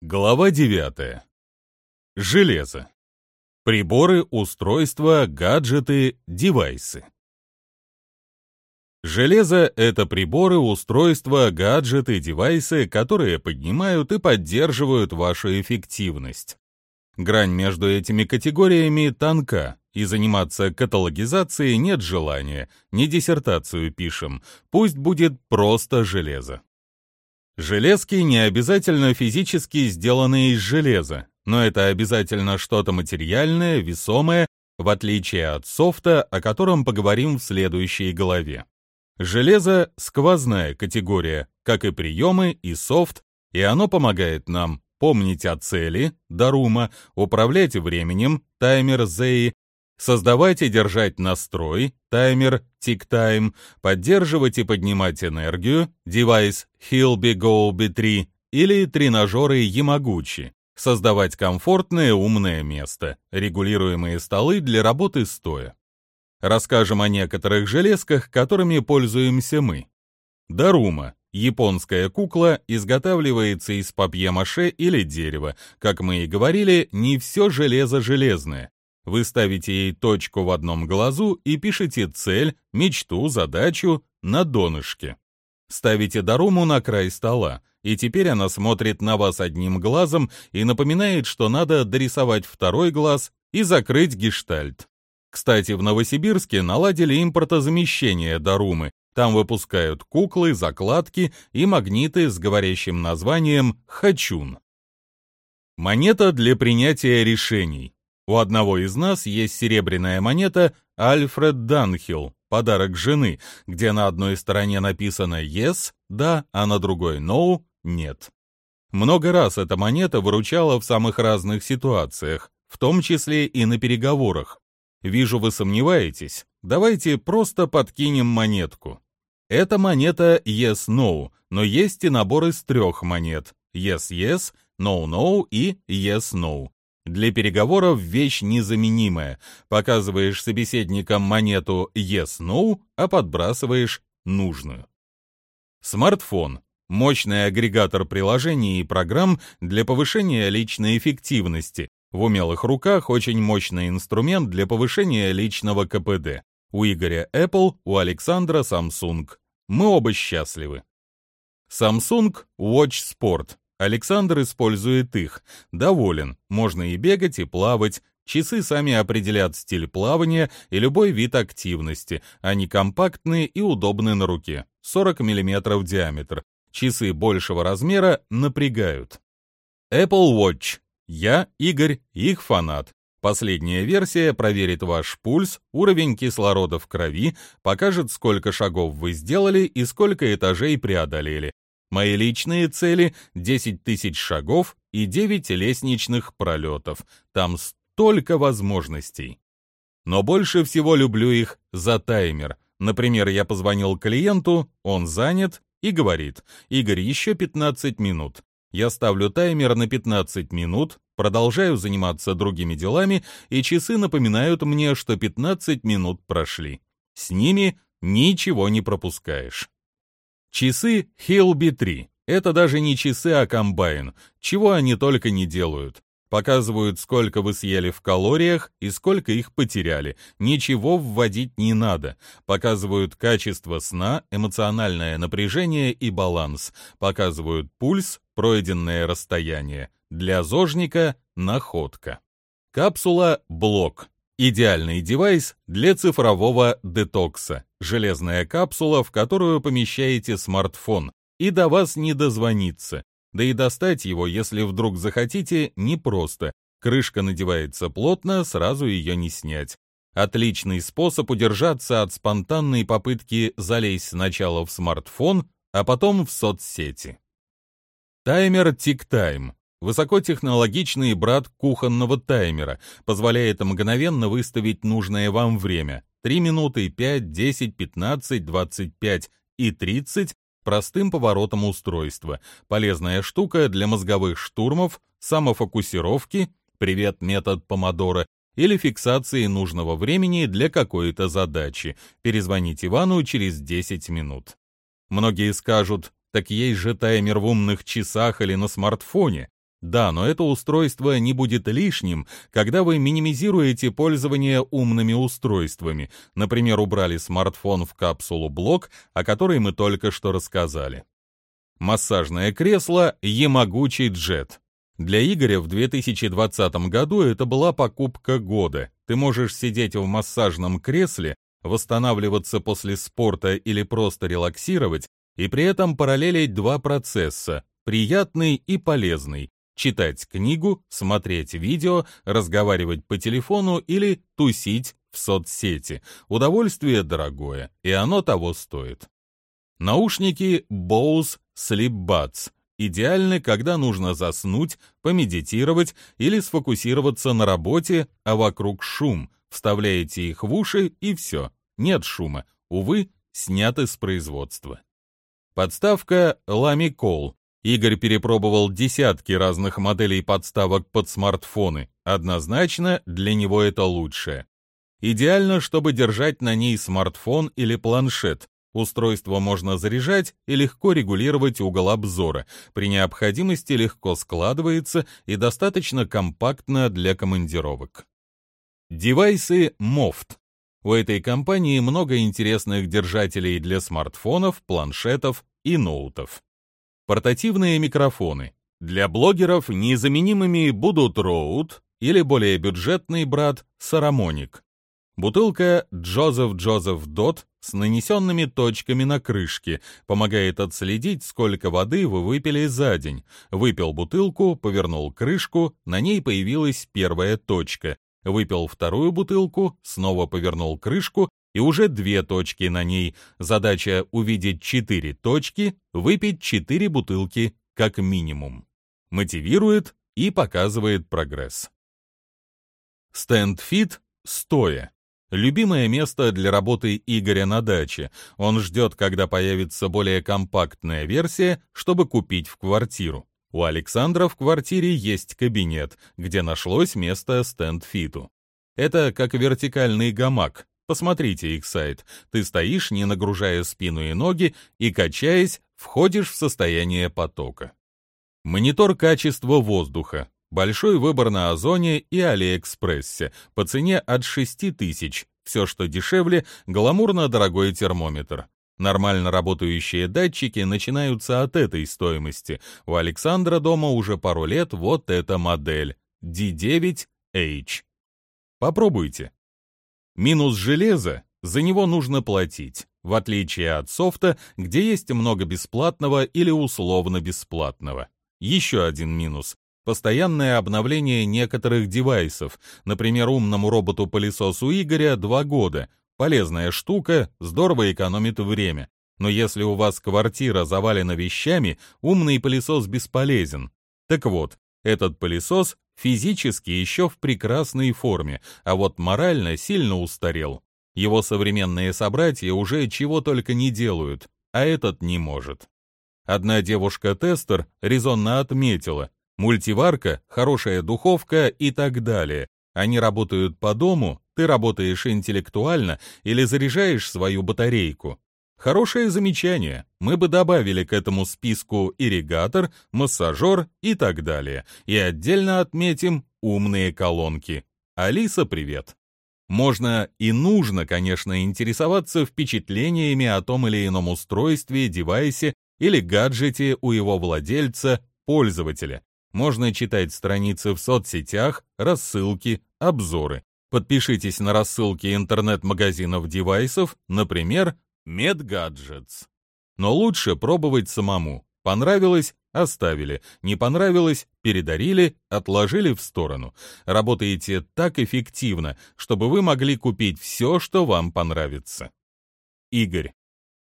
Глава 9. Железо. Приборы, устройства, гаджеты, девайсы. Железо — это приборы, устройства, гаджеты, девайсы, которые поднимают и поддерживают вашу эффективность. Грань между этими категориями тонка, и заниматься каталогизацией нет желания, не диссертацию пишем, пусть будет просто железо. Железки не обязательно физически сделаны из железа, но это обязательно что-то материальное, весомое, в отличие от софта, о котором поговорим в следующей главе. Железо — сквозная категория, как и приемы, и софт, и оно помогает нам помнить о цели, дарума, управлять временем, таймер Зеи, создавать и держать настрой, таймер, тик-тайм, поддерживать и поднимать энергию, девайс Hilby Goby 3 или тренажеры Ямагучи, создавать комфортное умное место, регулируемые столы для работы стоя. Расскажем о некоторых железках, которыми пользуемся мы. Дарума. Японская кукла изготавливается из папье-маше или дерева. Как мы и говорили, не все железо железное. Вы ставите ей точку в одном глазу и пишете цель, мечту, задачу на донышке. Ставите Даруму на край стола, и теперь она смотрит на вас одним глазом и напоминает, что надо дорисовать второй глаз и закрыть гештальт. Кстати, в Новосибирске наладили импортозамещение Дарумы. Там выпускают куклы, закладки и магниты с говорящим названием «Хачун». Монета для принятия решений. У одного из нас есть серебряная монета Альфред Данхилл, подарок жены, где на одной стороне написано «Yes», «Да», а на другой «No», «Нет». Много раз эта монета выручала в самых разных ситуациях, в том числе и на переговорах. Вижу, вы сомневаетесь. Давайте просто подкинем монетку. Это монета Yes No, но есть и набор из трех монет Yes Yes, No No и Yes No. Для переговоров вещь незаменимая. Показываешь собеседникам монету yes-no, а подбрасываешь нужную. Смартфон. Мощный агрегатор приложений и программ для повышения личной эффективности. В умелых руках очень мощный инструмент для повышения личного КПД. У Игоря Apple, у Александра Samsung. Мы оба счастливы. Samsung Watch Sport Александр использует их. Доволен. Можно и бегать, и плавать. Часы сами определят стиль плавания и любой вид активности. Они компактные и удобны на руке. 40 мм диаметр. Часы большего размера напрягают. Apple Watch. Я, Игорь, их фанат. Последняя версия проверит ваш пульс, уровень кислорода в крови, покажет, сколько шагов вы сделали и сколько этажей преодолели. Мои личные цели — 10 тысяч шагов и 9 лестничных пролетов. Там столько возможностей. Но больше всего люблю их за таймер. Например, я позвонил клиенту, он занят и говорит, «Игорь, еще 15 минут». Я ставлю таймер на 15 минут, продолжаю заниматься другими делами, и часы напоминают мне, что 15 минут прошли. С ними ничего не пропускаешь. Часы Хилби 3. Это даже не часы, а комбайн. Чего они только не делают. Показывают, сколько вы съели в калориях и сколько их потеряли. Ничего вводить не надо. Показывают качество сна, эмоциональное напряжение и баланс. Показывают пульс, пройденное расстояние. Для зожника – находка. Капсула «Блок». Идеальный девайс для цифрового детокса. Железная капсула, в которую помещаете смартфон, и до вас не дозвониться. Да и достать его, если вдруг захотите, непросто. Крышка надевается плотно, сразу ее не снять. Отличный способ удержаться от спонтанной попытки залезть сначала в смартфон, а потом в соцсети. Таймер TickTime Высокотехнологичный брат кухонного таймера позволяет мгновенно выставить нужное вам время. 3 минуты, 5, 10, 15, 25 и 30 простым поворотом устройства. Полезная штука для мозговых штурмов, самофокусировки, привет метод помодора, или фиксации нужного времени для какой-то задачи. Перезвонить Ивану через 10 минут. Многие скажут, так есть же таймер в умных часах или на смартфоне. Да, но это устройство не будет лишним, когда вы минимизируете пользование умными устройствами. Например, убрали смартфон в капсулу блок, о которой мы только что рассказали. Массажное кресло Ямагучи Jet. Для Игоря в 2020 году это была покупка года. Ты можешь сидеть в массажном кресле, восстанавливаться после спорта или просто релаксировать, и при этом параллелить два процесса – приятный и полезный читать книгу, смотреть видео, разговаривать по телефону или тусить в соцсети. Удовольствие дорогое, и оно того стоит. Наушники Bose Sleep Buds идеальны, когда нужно заснуть, помедитировать или сфокусироваться на работе, а вокруг шум. Вставляете их в уши и все. Нет шума. Увы, сняты с производства. Подставка Lamy Call Игорь перепробовал десятки разных моделей подставок под смартфоны. Однозначно, для него это лучшее. Идеально, чтобы держать на ней смартфон или планшет. Устройство можно заряжать и легко регулировать угол обзора. При необходимости легко складывается и достаточно компактно для командировок. Девайсы Moft. У этой компании много интересных держателей для смартфонов, планшетов и ноутов. Портативные микрофоны. Для блогеров незаменимыми будут Rode или более бюджетный брат Saramonic. Бутылка Джозеф Джозеф Дот с нанесенными точками на крышке помогает отследить, сколько воды вы выпили за день. Выпил бутылку, повернул крышку, на ней появилась первая точка. Выпил вторую бутылку, снова повернул крышку, и уже две точки на ней. Задача увидеть четыре точки, выпить четыре бутылки как минимум. Мотивирует и показывает прогресс. Стенд-фит стоя. Любимое место для работы Игоря на даче. Он ждет, когда появится более компактная версия, чтобы купить в квартиру. У Александра в квартире есть кабинет, где нашлось место стенд-фиту. Это как вертикальный гамак, Посмотрите их сайт. Ты стоишь, не нагружая спину и ноги, и, качаясь, входишь в состояние потока. Монитор качества воздуха. Большой выбор на Озоне и Алиэкспрессе. По цене от 6 тысяч. Все, что дешевле, гламурно дорогой термометр. Нормально работающие датчики начинаются от этой стоимости. У Александра дома уже пару лет вот эта модель. D9H. Попробуйте. Минус железа, за него нужно платить, в отличие от софта, где есть много бесплатного или условно бесплатного. Еще один минус – постоянное обновление некоторых девайсов, например, умному роботу-пылесосу Игоря два года. Полезная штука, здорово экономит время. Но если у вас квартира завалена вещами, умный пылесос бесполезен. Так вот, этот пылесос физически еще в прекрасной форме, а вот морально сильно устарел. Его современные собратья уже чего только не делают, а этот не может. Одна девушка-тестер резонно отметила, мультиварка, хорошая духовка и так далее. Они работают по дому, ты работаешь интеллектуально или заряжаешь свою батарейку. Хорошее замечание. Мы бы добавили к этому списку ирригатор, массажер и так далее. И отдельно отметим умные колонки. Алиса, привет. Можно и нужно, конечно, интересоваться впечатлениями о том или ином устройстве, девайсе или гаджете у его владельца, пользователя. Можно читать страницы в соцсетях, рассылки, обзоры. Подпишитесь на рассылки интернет-магазинов девайсов, например, MedGadgets. Но лучше пробовать самому. Понравилось – оставили, не понравилось – передарили, отложили в сторону. Работаете так эффективно, чтобы вы могли купить все, что вам понравится. Игорь.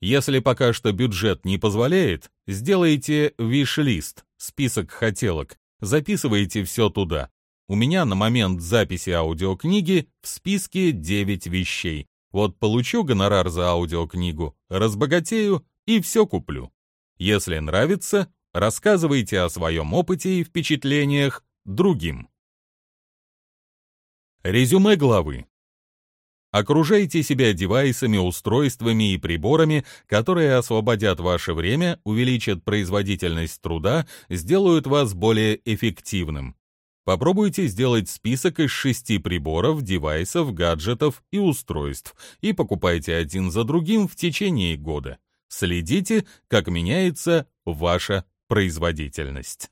Если пока что бюджет не позволяет, сделайте виш-лист, список хотелок, записывайте все туда. У меня на момент записи аудиокниги в списке 9 вещей. Вот получу гонорар за аудиокнигу, разбогатею и все куплю. Если нравится, рассказывайте о своем опыте и впечатлениях другим. Резюме главы. Окружайте себя девайсами, устройствами и приборами, которые освободят ваше время, увеличат производительность труда, сделают вас более эффективным. Попробуйте сделать список из шести приборов, девайсов, гаджетов и устройств и покупайте один за другим в течение года. Следите, как меняется ваша производительность.